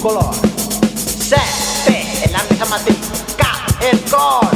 color. Se, te, en la mesa. K, el cor.